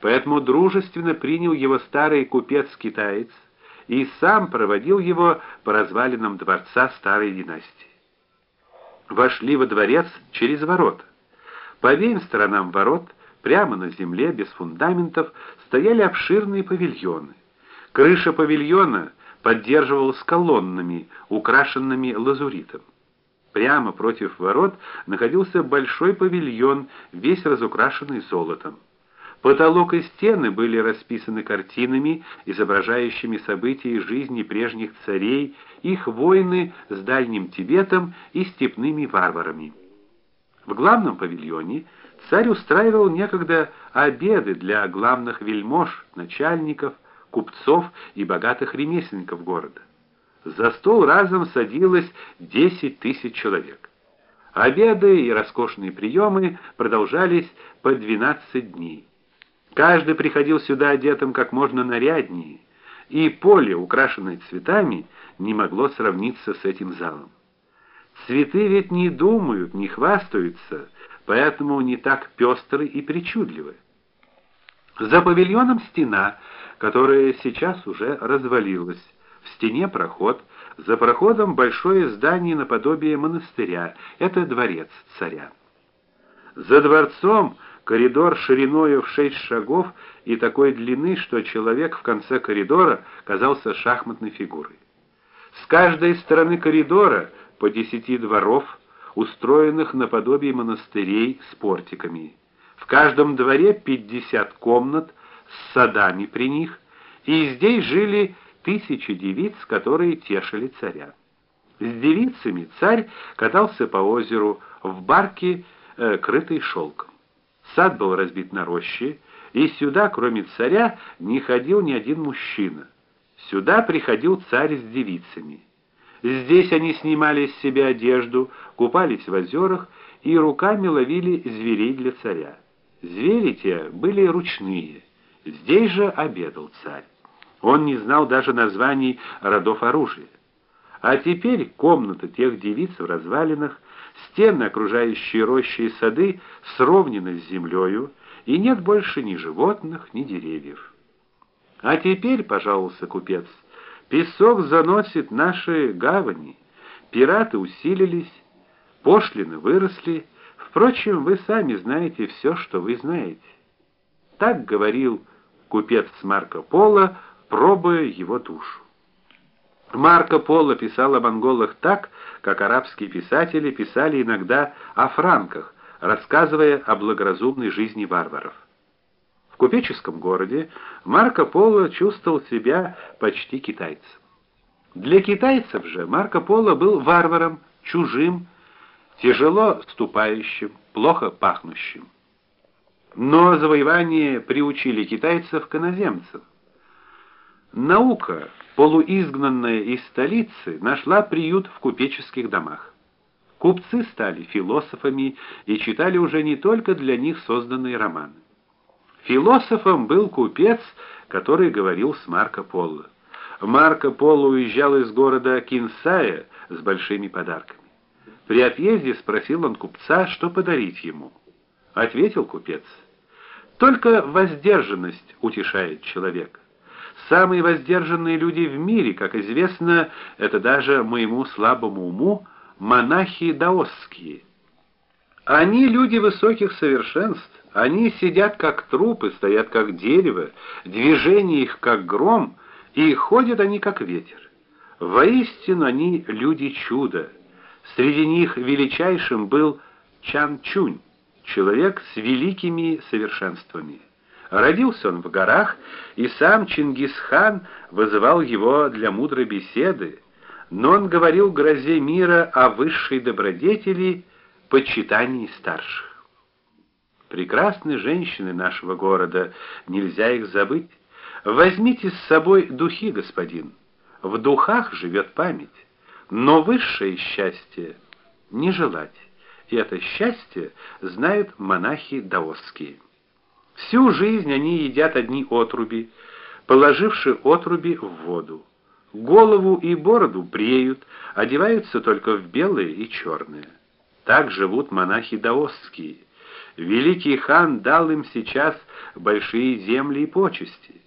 поэтому дружественно принял его старый купец-китаец и сам проводил его по развалинам дворца старой династии. Вошли во дворец через ворота. По обеим сторонам ворот, прямо на земле, без фундаментов, стояли обширные павильоны. Крыша павильона поддерживалась колоннами, украшенными лазуритом. Прямо против ворот находился большой павильон, весь разукрашенный золотом. Потолок и стены были расписаны картинами, изображающими события жизни прежних царей, их войны с Дальним Тибетом и степными варварами. В главном павильоне царь устраивал некогда обеды для главных вельмож, начальников, купцов и богатых ремесленников города. За стол разом садилось 10 тысяч человек. Обеды и роскошные приемы продолжались по 12 дней. Каждый приходил сюда одетым как можно наряднее, и поле, украшенное цветами, не могло сравниться с этим залом. Цветы ведь не думают, не хвастаются, поэтому не так пестры и причудливы. За павильоном стена, которая сейчас уже развалилась. В стене проход, за проходом большое здание наподобие монастыря. Это дворец царя. За дворцом коридор шириною в шесть шагов и такой длины, что человек в конце коридора казался шахматной фигурой. С каждой стороны коридора по десяти дворов, устроенных наподобие монастырей с портиками. В каждом дворе пятьдесят комнат с садами при них, и здесь жили тысячи девиц, которые тешили царя. С девицами царь катался по озеру в барке, э, крытой шелком. Сад был разбит на рощи, и сюда, кроме царя, не ходил ни один мужчина. Сюда приходил царь с девицами. Здесь они снимали с себя одежду, купались в озерах и руками ловили зверей для царя. Звери те были ручные. Здесь же обедал царь. Он не знал даже названий родов оружия. А теперь комната тех девиц в развалинах, стены, окружающие рощи и сады, сровнены с землею, и нет больше ни животных, ни деревьев. А теперь, пожалуйста, купец, песок заносит наши гавани, пираты усилились, пошлины выросли. Впрочем, вы сами знаете все, что вы знаете. Так говорил купец Марко Поло, пробуя его душу. Марко Поло писал о монголах так, как арабские писатели писали иногда о франках, рассказывая о благоразумной жизни варваров. В купеческом городе Марко Поло чувствовал себя почти китайцем. Для китайцев же Марко Поло был варваром, чужим, тяжело ступающим, плохо пахнущим. Но завоевания приучили китайцев к иноземцам. Наука, полуизгнанная из столицы, нашла приют в купеческих домах. Купцы стали философами и читали уже не только для них созданные романы. Философом был купец, который говорил с Марко Поло. Марко Поло уезжал из города Кинсая с большими подарками. При отъезде спросил он купца, что подарить ему. Ответил купец: "Только воздержанность утешает человека. Самые воздержанные люди в мире, как известно, это даже моему слабому уму монахи даосские. Они люди высоких совершенств, они сидят как трупы, стоят как дерево, движение их как гром, и ходят они как ветер. Воистину они люди чуда. Среди них величайшим был Чан Чунь, человек с великими совершенствами. Родился он в горах, и сам Чингисхан вызывал его для мудрой беседы, но он говорил грозе мира о высшей добродетели почитании старших. Прекрасные женщины нашего города, нельзя их забыть. Возьмите с собой духи, господин. В духах живет память, но высшее счастье не желать. И это счастье знают монахи даосские. Всю жизнь они едят одни отруби, положивши отруби в воду. Голову и бороду бреют, одеваются только в белое и черное. Так живут монахи даосские. Великий хан дал им сейчас большие земли и почести.